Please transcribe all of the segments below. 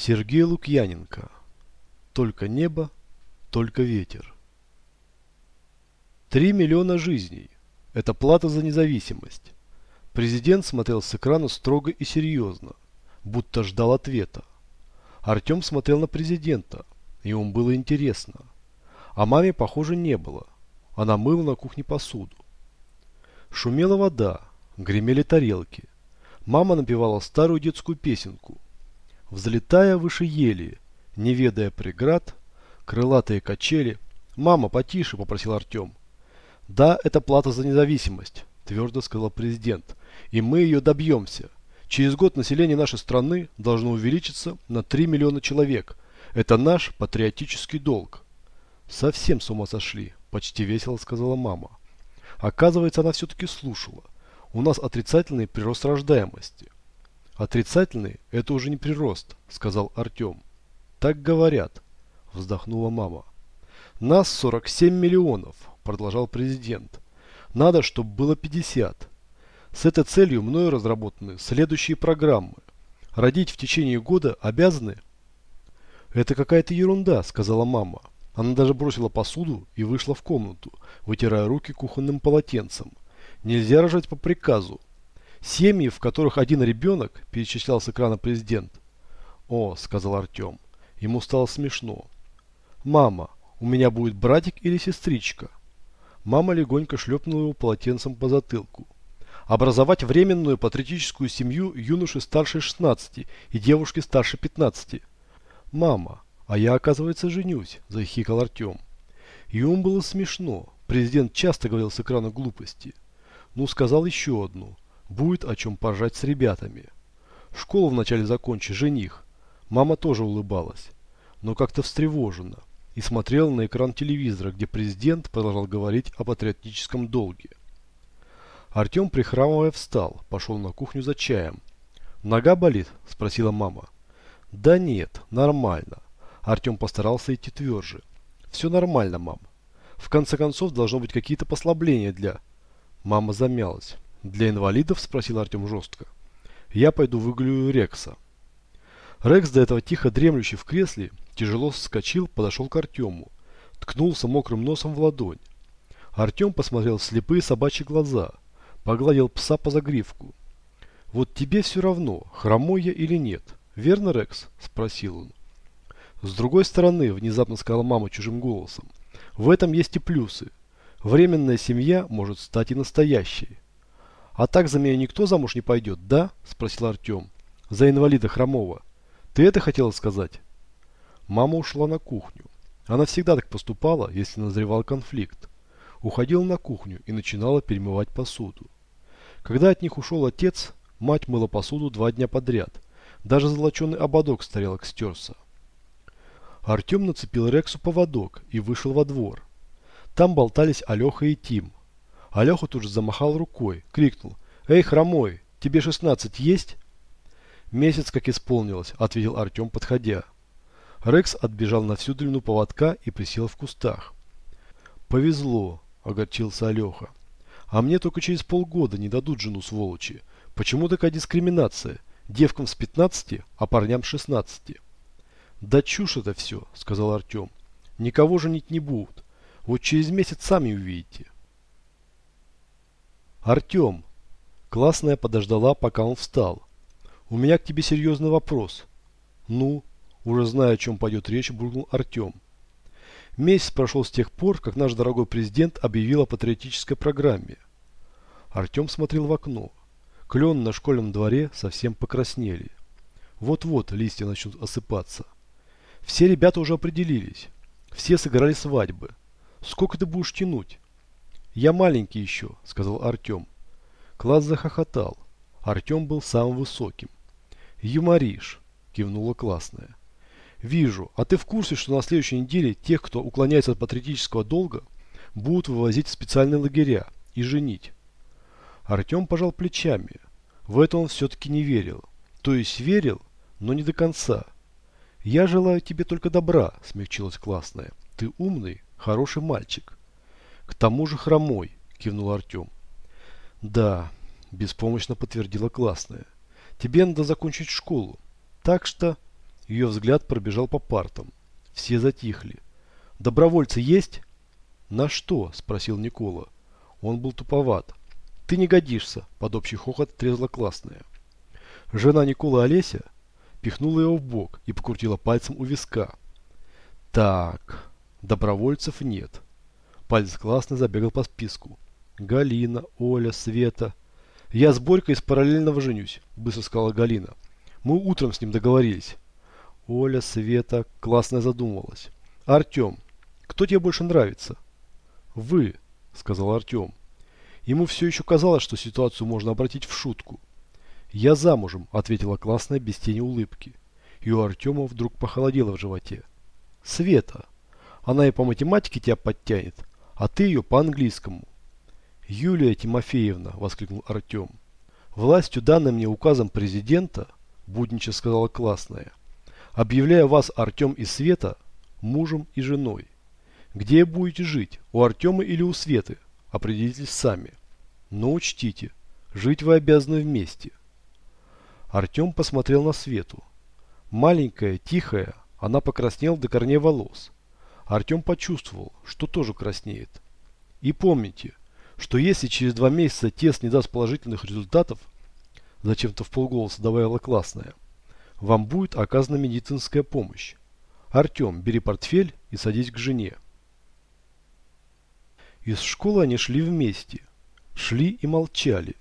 Сергей Лукьяненко. Только небо, только ветер. Три миллиона жизней. Это плата за независимость. Президент смотрел с экрана строго и серьезно, будто ждал ответа. Артем смотрел на президента, и ему было интересно. А маме, похоже, не было. Она мыла на кухне посуду. Шумела вода, гремели тарелки. Мама напевала старую детскую песенку. Взлетая выше ели, не ведая преград, крылатые качели. «Мама, потише!» – попросил Артем. «Да, это плата за независимость», – твердо сказал президент. «И мы ее добьемся. Через год население нашей страны должно увеличиться на 3 миллиона человек. Это наш патриотический долг». «Совсем с ума сошли», – почти весело сказала мама. Оказывается, она все-таки слушала. У нас отрицательный прирост рождаемости. Отрицательный – это уже не прирост, сказал Артем. Так говорят, вздохнула мама. Нас 47 миллионов, продолжал президент. Надо, чтобы было 50. С этой целью мною разработаны следующие программы. Родить в течение года обязаны? Это какая-то ерунда, сказала мама. Она даже бросила посуду и вышла в комнату, вытирая руки кухонным полотенцем. Нельзя рожать по приказу. Семьи, в которых один ребенок, перечислял с экрана президент. О, сказал Артем. Ему стало смешно. Мама, у меня будет братик или сестричка? Мама легонько шлепнула его полотенцем по затылку. Образовать временную патриотическую семью юноши старше 16 и девушки старше 15. Мама, «А я, оказывается, женюсь», – захихикал Артем. Ему было смешно. Президент часто говорил с экрана глупости. Ну, сказал еще одну. Будет о чем пожать с ребятами. Школу вначале закончи, жених. Мама тоже улыбалась, но как-то встревоженно, и смотрела на экран телевизора, где президент продолжал говорить о патриотическом долге. Артем, прихрамывая, встал, пошел на кухню за чаем. «Нога болит?» – спросила мама. «Да нет, нормально. Артем постарался идти тверже. «Все нормально, мам. В конце концов, должно быть какие-то послабления для...» Мама замялась. «Для инвалидов?» – спросил Артем жестко. «Я пойду выгулю Рекса». Рекс, до этого тихо дремлющий в кресле, тяжело вскочил, подошел к Артему. Ткнулся мокрым носом в ладонь. Артем посмотрел в слепые собачьи глаза. Погладил пса по загривку. «Вот тебе все равно, хромой я или нет. Верно, Рекс?» – спросил он. С другой стороны, внезапно сказала мама чужим голосом, в этом есть и плюсы. Временная семья может стать и настоящей. А так за меня никто замуж не пойдет, да? Спросил Артем. За инвалида Хромова. Ты это хотела сказать? Мама ушла на кухню. Она всегда так поступала, если назревал конфликт. Уходила на кухню и начинала перемывать посуду. Когда от них ушел отец, мать мыла посуду два дня подряд. Даже золоченый ободок с тарелок стерся. Артем нацепил Рексу поводок и вышел во двор. Там болтались Алеха и Тим. Алеха тут же замахал рукой, крикнул «Эй, хромой, тебе 16 есть?» «Месяц как исполнилось», — ответил Артем, подходя. Рекс отбежал на всю длину поводка и присел в кустах. «Повезло», — огорчился Алеха. «А мне только через полгода не дадут жену сволочи. Почему такая дискриминация? Девкам с 15, а парням с 16?» «Да чушь это все», — сказал Артем. «Никого женить не будут. Вот через месяц сами увидите». «Артем!» Классная подождала, пока он встал. «У меня к тебе серьезный вопрос». «Ну?» Уже зная, о чем пойдет речь, буркнул Артем. Месяц прошел с тех пор, как наш дорогой президент объявил о патриотической программе. Артем смотрел в окно. Клен на школьном дворе совсем покраснели. Вот-вот листья начнут осыпаться. Все ребята уже определились. Все сыграли свадьбы. Сколько ты будешь тянуть? Я маленький еще, сказал Артем. Класс захохотал. Артем был самым высоким. Юморишь, кивнула классная. Вижу. А ты в курсе, что на следующей неделе тех, кто уклоняется от патриотического долга, будут вывозить в специальные лагеря и женить? Артем пожал плечами. В это он все-таки не верил. То есть верил, но не до конца. «Я желаю тебе только добра», – смягчилась классная. «Ты умный, хороший мальчик». «К тому же хромой», – кивнул Артем. «Да», – беспомощно подтвердила классная. «Тебе надо закончить школу. Так что...» Ее взгляд пробежал по партам. Все затихли. «Добровольцы есть?» «На что?» – спросил Никола. Он был туповат. «Ты не годишься», – под общий хохот трезла классная. Жена Никола Олеся пихнула его в бок и покрутила пальцем у виска. «Так, добровольцев нет». Палец классно забегал по списку. «Галина, Оля, Света». «Я с Борькой из параллельного женюсь», – быстро сказала Галина. «Мы утром с ним договорились». Оля, Света, классно задумалась. «Артем, кто тебе больше нравится?» «Вы», – сказал Артем. Ему все еще казалось, что ситуацию можно обратить в шутку. «Я замужем», – ответила классная без тени улыбки. И у Артема вдруг похолодело в животе. «Света, она и по математике тебя подтянет, а ты ее по английскому». «Юлия Тимофеевна», – воскликнул Артем. «Властью, данной мне указом президента», – буднича сказала классная, – «объявляю вас, Артем и Света, мужем и женой. Где будете жить, у Артема или у Светы, определитесь сами. Но учтите, жить вы обязаны вместе». Артем посмотрел на Свету. Маленькая, тихая, она покраснела до корней волос. Артем почувствовал, что тоже краснеет. И помните, что если через два месяца тест не даст положительных результатов, зачем-то в полголоса добавила классная, вам будет оказана медицинская помощь. Артем, бери портфель и садись к жене. Из школы они шли вместе. Шли и молчали.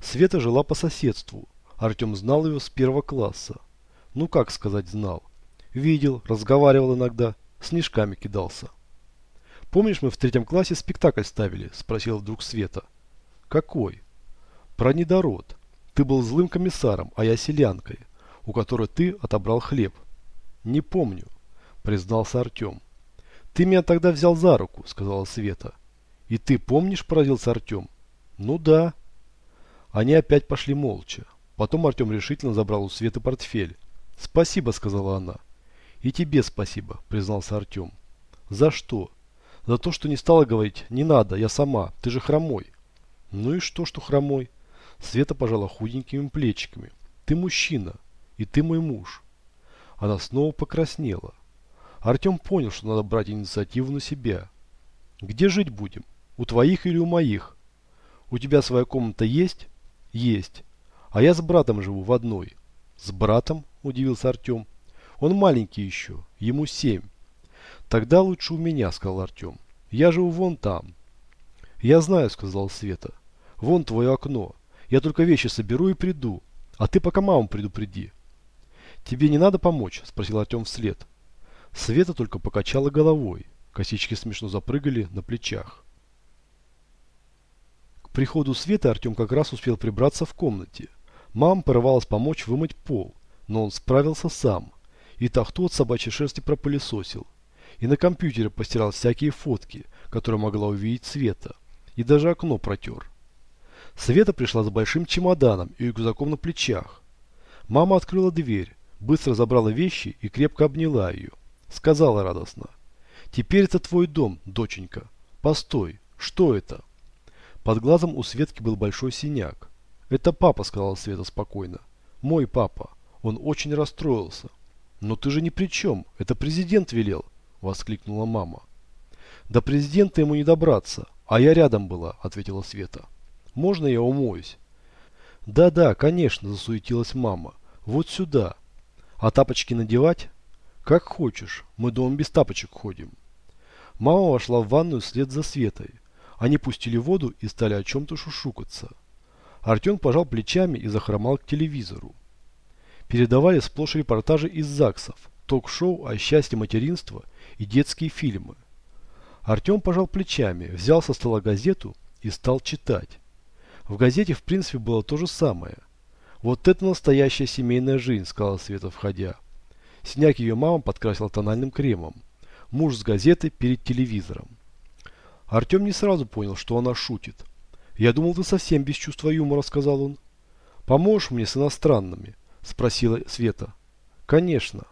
Света жила по соседству. Артем знал ее с первого класса. Ну как сказать знал. Видел, разговаривал иногда, снежками кидался. «Помнишь, мы в третьем классе спектакль ставили?» – спросила вдруг Света. «Какой?» «Про недород. Ты был злым комиссаром, а я селянкой, у которой ты отобрал хлеб». «Не помню», – признался Артем. «Ты меня тогда взял за руку», – сказала Света. «И ты помнишь?» – поразился Артем. «Ну да». Они опять пошли молча. Потом Артем решительно забрал у Светы портфель. «Спасибо», – сказала она. «И тебе спасибо», – признался Артем. «За что?» За то, что не стала говорить, не надо, я сама, ты же хромой. Ну и что, что хромой? Света пожала худенькими плечиками. Ты мужчина, и ты мой муж. Она снова покраснела. Артем понял, что надо брать инициативу на себя. Где жить будем? У твоих или у моих? У тебя своя комната есть? Есть. А я с братом живу в одной. С братом? Удивился Артем. Он маленький еще, ему семь. «Тогда лучше у меня», — сказал Артем. «Я живу вон там». «Я знаю», — сказал Света. «Вон твое окно. Я только вещи соберу и приду. А ты пока маму предупреди». «Тебе не надо помочь?» – спросил Артем вслед. Света только покачала головой. Косички смешно запрыгали на плечах. К приходу Светы Артем как раз успел прибраться в комнате. Мама порывалась помочь вымыть пол, но он справился сам. И тахту от собачьей шерсти пропылесосил и на компьютере постирал всякие фотки, которые могла увидеть Света, и даже окно протер. Света пришла с большим чемоданом и рюкзаком на плечах. Мама открыла дверь, быстро забрала вещи и крепко обняла ее. Сказала радостно. «Теперь это твой дом, доченька. Постой, что это?» Под глазом у Светки был большой синяк. «Это папа», — сказала Света спокойно. «Мой папа. Он очень расстроился». «Но ты же ни при чем. Это президент велел воскликнула мама. До президента ему не добраться, а я рядом была, ответила Света. Можно я умоюсь? Да-да, конечно, засуетилась мама. Вот сюда. А тапочки надевать? Как хочешь, мы дома без тапочек ходим. Мама вошла в ванную вслед за Светой. Они пустили воду и стали о чем-то шушукаться. Артем пожал плечами и захромал к телевизору. Передавали сплошь репортажи из ЗАГСов, ток-шоу о счастье материнства и детские фильмы. Артем пожал плечами, взял со стола газету и стал читать. В газете, в принципе, было то же самое. «Вот это настоящая семейная жизнь», — сказала Света, входя. Синяк ее мама подкрасила тональным кремом. Муж с газеты перед телевизором. Артем не сразу понял, что она шутит. «Я думал, ты совсем без чувства юмора», — сказал он. «Поможешь мне с иностранными?» — спросила Света. «Конечно».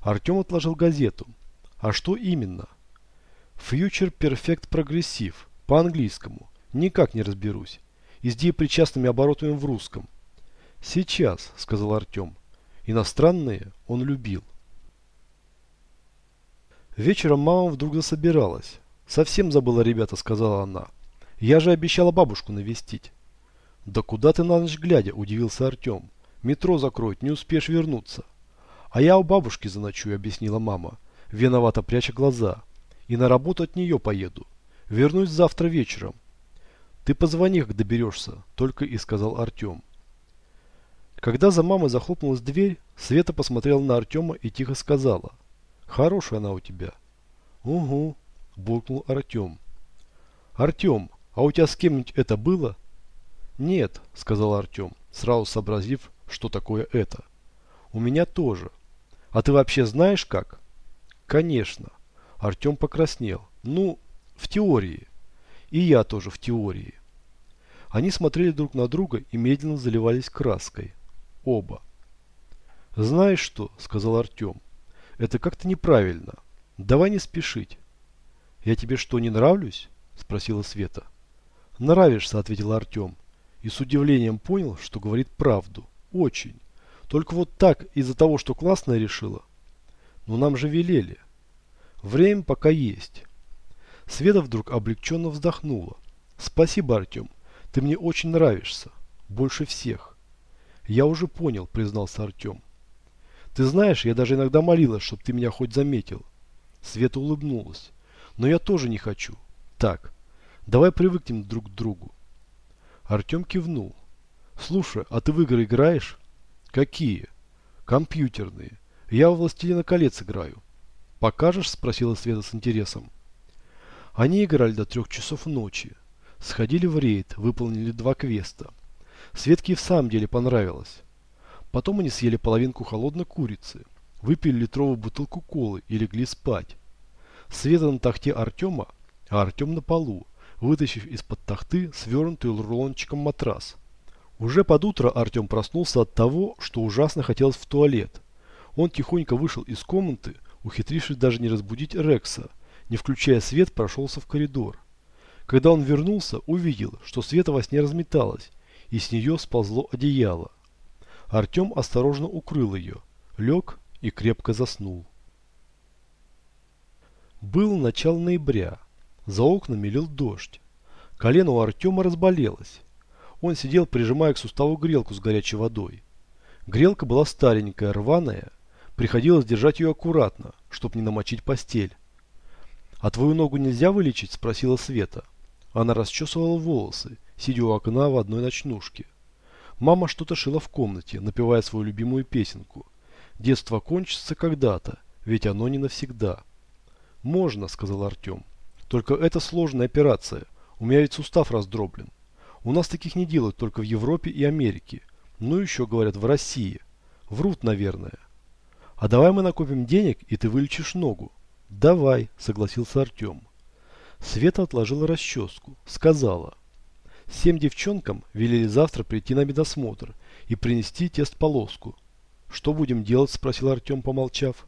Артем отложил газету. А что именно? Future Perfect Progressive. По-английскому. Никак не разберусь. И с причастными оборотами в русском. Сейчас, сказал Артем. Иностранные он любил. Вечером мама вдруг засобиралась. «Совсем забыла, ребята», — сказала она. «Я же обещала бабушку навестить». «Да куда ты на ночь глядя?» – удивился Артем. «Метро закроют, не успеешь вернуться». «А я у бабушки заночую», – объяснила мама, виновато пряча глаза. «И на работу от нее поеду. Вернусь завтра вечером». «Ты позвони, как доберешься», – только и сказал Артем. Когда за мамой захлопнулась дверь, Света посмотрела на Артема и тихо сказала. «Хорошая она у тебя». «Угу», – буркнул Артем. «Артем, а у тебя с кем-нибудь это было?» «Нет», – сказал Артем, сразу сообразив, что такое это. «У меня тоже. А ты вообще знаешь как?» «Конечно». Артем покраснел. «Ну, в теории. И я тоже в теории». Они смотрели друг на друга и медленно заливались краской. Оба. «Знаешь что?» – сказал Артем. «Это как-то неправильно. Давай не спешить». «Я тебе что, не нравлюсь?» – спросила Света. «Нравишься», – ответил Артем и с удивлением понял, что говорит правду. Очень. Только вот так, из-за того, что классная решила. Но нам же велели. Время пока есть. Света вдруг облегченно вздохнула. Спасибо, Артем. Ты мне очень нравишься. Больше всех. Я уже понял, признался Артем. Ты знаешь, я даже иногда молилась, чтобы ты меня хоть заметил. Света улыбнулась. Но я тоже не хочу. Так, давай привыкнем друг к другу. Артем кивнул. «Слушай, а ты в игры играешь?» «Какие?» «Компьютерные. Я в «Властелина колец» играю». «Покажешь?» – спросила Света с интересом. Они играли до трех часов ночи. Сходили в рейд, выполнили два квеста. Светке в самом деле понравилось. Потом они съели половинку холодной курицы, выпили литровую бутылку колы и легли спать. Света на тахте Артема, а Артем на полу, вытащив из-под тахты свернутый рулончиком матрас. Уже под утро Артем проснулся от того, что ужасно хотелось в туалет. Он тихонько вышел из комнаты, ухитрившись даже не разбудить Рекса, не включая свет, прошелся в коридор. Когда он вернулся, увидел, что Света во сне разметалась, и с нее сползло одеяло. Артем осторожно укрыл ее, лег и крепко заснул. Был начало ноября. За окнами лил дождь. Колено у Артема разболелось. Он сидел, прижимая к суставу грелку с горячей водой. Грелка была старенькая, рваная. Приходилось держать ее аккуратно, чтобы не намочить постель. «А твою ногу нельзя вылечить?» – спросила Света. Она расчесывала волосы, сидя у окна в одной ночнушке. Мама что-то шила в комнате, напевая свою любимую песенку. «Детство кончится когда-то, ведь оно не навсегда». «Можно», – сказал Артем. Только это сложная операция. У меня ведь сустав раздроблен. У нас таких не делают только в Европе и Америке. Ну еще, говорят, в России. Врут, наверное. А давай мы накопим денег, и ты вылечишь ногу. Давай, согласился Артем. Света отложила расческу. Сказала. Всем девчонкам велели завтра прийти на медосмотр и принести тест-полоску. Что будем делать, спросил Артем, помолчав.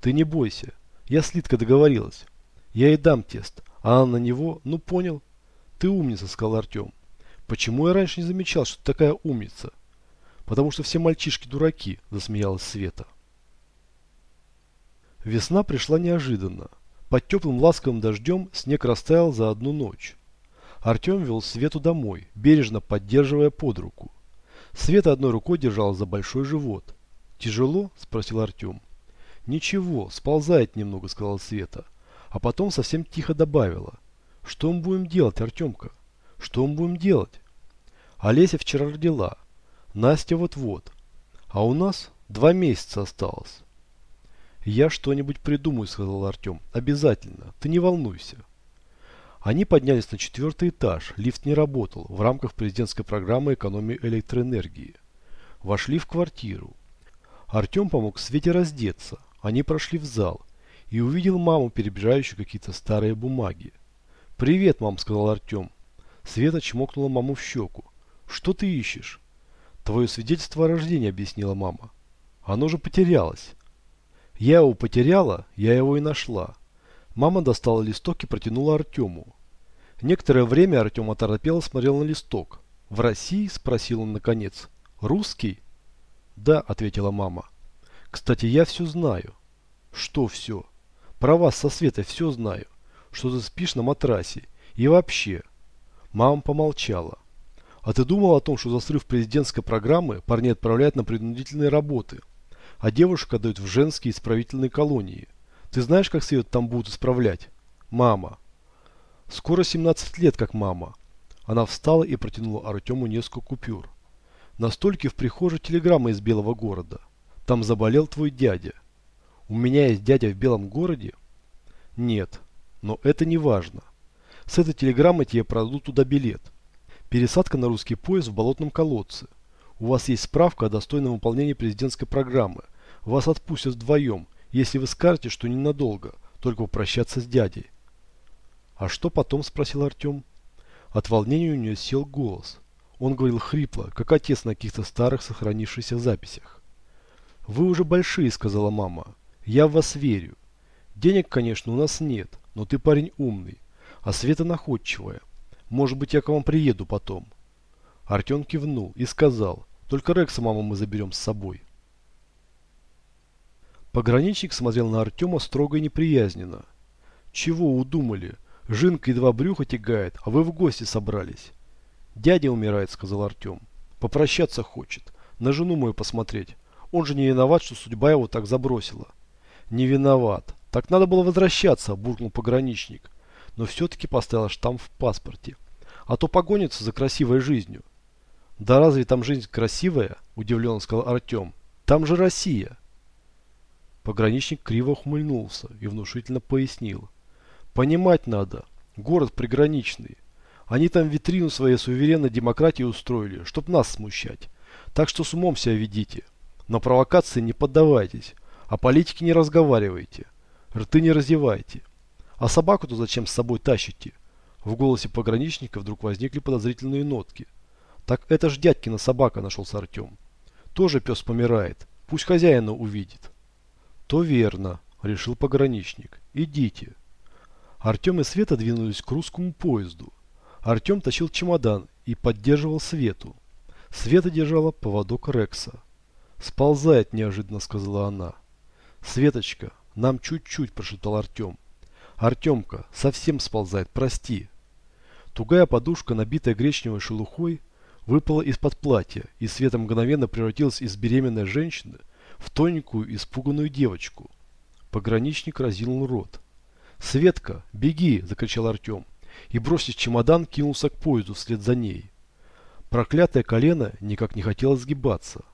Ты не бойся. Я с договорилась. Я ей дам тест, а она на него, ну понял. Ты умница, сказал Артем. Почему я раньше не замечал, что ты такая умница? Потому что все мальчишки дураки, засмеялась Света. Весна пришла неожиданно. Под теплым ласковым дождем снег растаял за одну ночь. Артем вел Свету домой, бережно поддерживая под руку. Света одной рукой держала за большой живот. «Тяжело?» – спросил Артем. «Ничего, сползает немного», – сказала Света а потом совсем тихо добавила. Что мы будем делать, Артемка? Что мы будем делать? Олеся вчера родила. Настя вот-вот. А у нас два месяца осталось. Я что-нибудь придумаю, сказал Артем. Обязательно. Ты не волнуйся. Они поднялись на четвертый этаж. Лифт не работал в рамках президентской программы экономии электроэнергии. Вошли в квартиру. Артем помог Свете раздеться. Они прошли в зал и увидел маму, перебирающую какие-то старые бумаги. «Привет, мам», — сказал Артем. Света чмокнула маму в щеку. «Что ты ищешь?» «Твое свидетельство о рождении», — объяснила мама. «Оно же потерялось». «Я его потеряла, я его и нашла». Мама достала листок и протянула Артему. Некоторое время Артем оторопело смотрел на листок. «В России?» – спросил он наконец. «Русский?» Да, ответила мама. Кстати, я все знаю. Что все? Про вас со Светой все знаю. Что ты спишь на матрасе. И вообще. Мама помолчала. А ты думал о том, что за срыв президентской программы парни отправляют на принудительные работы, а девушек отдают в женские исправительные колонии? Ты знаешь, как Свет там будут исправлять? Мама. Скоро 17 лет, как мама. Она встала и протянула Артему несколько купюр. На стольке в прихожей телеграмма из Белого города. Там заболел твой дядя. У меня есть дядя в Белом городе? Нет, но это не важно. С этой телеграммой тебе продадут туда билет. Пересадка на русский поезд в болотном колодце. У вас есть справка о достойном выполнении президентской программы. Вас отпустят вдвоем, если вы скажете, что ненадолго, только попрощаться с дядей. А что потом, спросил Артем. От волнения у нее сел голос. Он говорил хрипло, как отец на каких-то старых сохранившихся записях. «Вы уже большие», — сказала мама. «Я в вас верю. Денег, конечно, у нас нет, но ты парень умный, а Света находчивая. Может быть, я к вам приеду потом». Артем кивнул и сказал, «Только Рекса, мама, мы заберем с собой». Пограничник смотрел на Артема строго и неприязненно. «Чего удумали? Жинка едва брюхо тягает, а вы в гости собрались». «Дядя умирает», — сказал Артем. «Попрощаться хочет. На жену мою посмотреть. Он же не виноват, что судьба его так забросила». «Не виноват. Так надо было возвращаться», — буркнул пограничник. Но все-таки поставил штамп в паспорте. «А то погонится за красивой жизнью». «Да разве там жизнь красивая?» – удивленно сказал Артем. «Там же Россия!» Пограничник криво ухмыльнулся и внушительно пояснил. «Понимать надо. Город приграничный. Они там витрину своей суверенной демократии устроили, чтоб нас смущать. Так что с умом себя ведите. На провокации не поддавайтесь. О политике не разговаривайте. Рты не раздевайте. А собаку-то зачем с собой тащите?» В голосе пограничника вдруг возникли подозрительные нотки. Так это ж дядькина собака нашелся Артем. Тоже пес помирает. Пусть хозяина увидит. То верно, решил пограничник. Идите. Артем и Света двинулись к русскому поезду. Артем тащил чемодан и поддерживал Свету. Света держала поводок Рекса. «Сползает неожиданно», — сказала она. «Светочка, нам чуть-чуть», — прошептал Артем. «Артемка, совсем сползает, прости». Тугая подушка, набитая гречневой шелухой, выпала из-под платья, и Света мгновенно превратилась из беременной женщины в тоненькую испуганную девочку. Пограничник разинул рот. «Светка, беги!» – закричал Артем. И, бросив чемодан, кинулся к поезду вслед за ней. Проклятое колено никак не хотело сгибаться.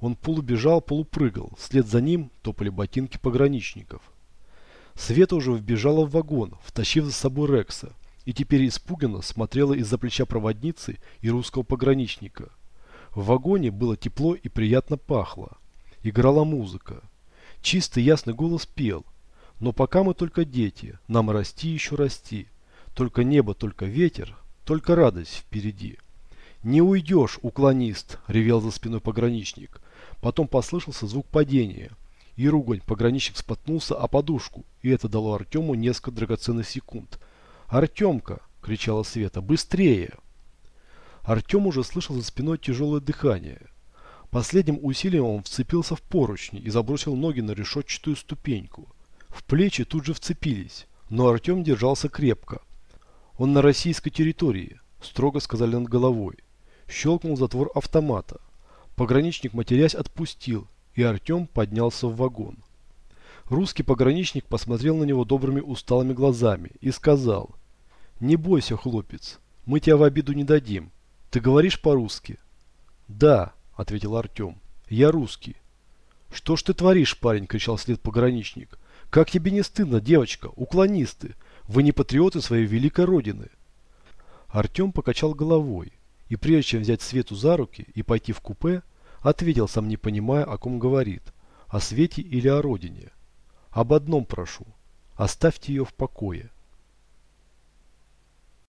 Он полубежал, полупрыгал. Вслед за ним топали ботинки пограничников. Света уже вбежала в вагон, втащив за собой Рекса и теперь испуганно смотрела из-за плеча проводницы и русского пограничника. В вагоне было тепло и приятно пахло. Играла музыка. Чистый ясный голос пел. Но пока мы только дети, нам расти еще расти. Только небо, только ветер, только радость впереди. «Не уйдешь, уклонист!» – ревел за спиной пограничник. Потом послышался звук падения. И ругань пограничник споткнулся о подушку, и это дало Артему несколько драгоценных секунд – «Артемка!» – кричала Света. «Быстрее!» Артем уже слышал за спиной тяжелое дыхание. Последним усилием он вцепился в поручни и забросил ноги на решетчатую ступеньку. В плечи тут же вцепились, но Артем держался крепко. Он на российской территории, строго сказали над головой. Щелкнул затвор автомата. Пограничник, матерясь, отпустил, и Артем поднялся в вагон. Русский пограничник посмотрел на него добрыми усталыми глазами и сказал – «Не бойся, хлопец, мы тебя в обиду не дадим. Ты говоришь по-русски?» «Да», — ответил Артем, — «я русский». «Что ж ты творишь, парень?» — кричал след пограничник. «Как тебе не стыдно, девочка, уклонисты? Вы не патриоты своей великой родины». Артем покачал головой и, прежде чем взять Свету за руки и пойти в купе, ответил, сам не понимая, о ком говорит, о Свете или о родине. «Об одном прошу, оставьте ее в покое».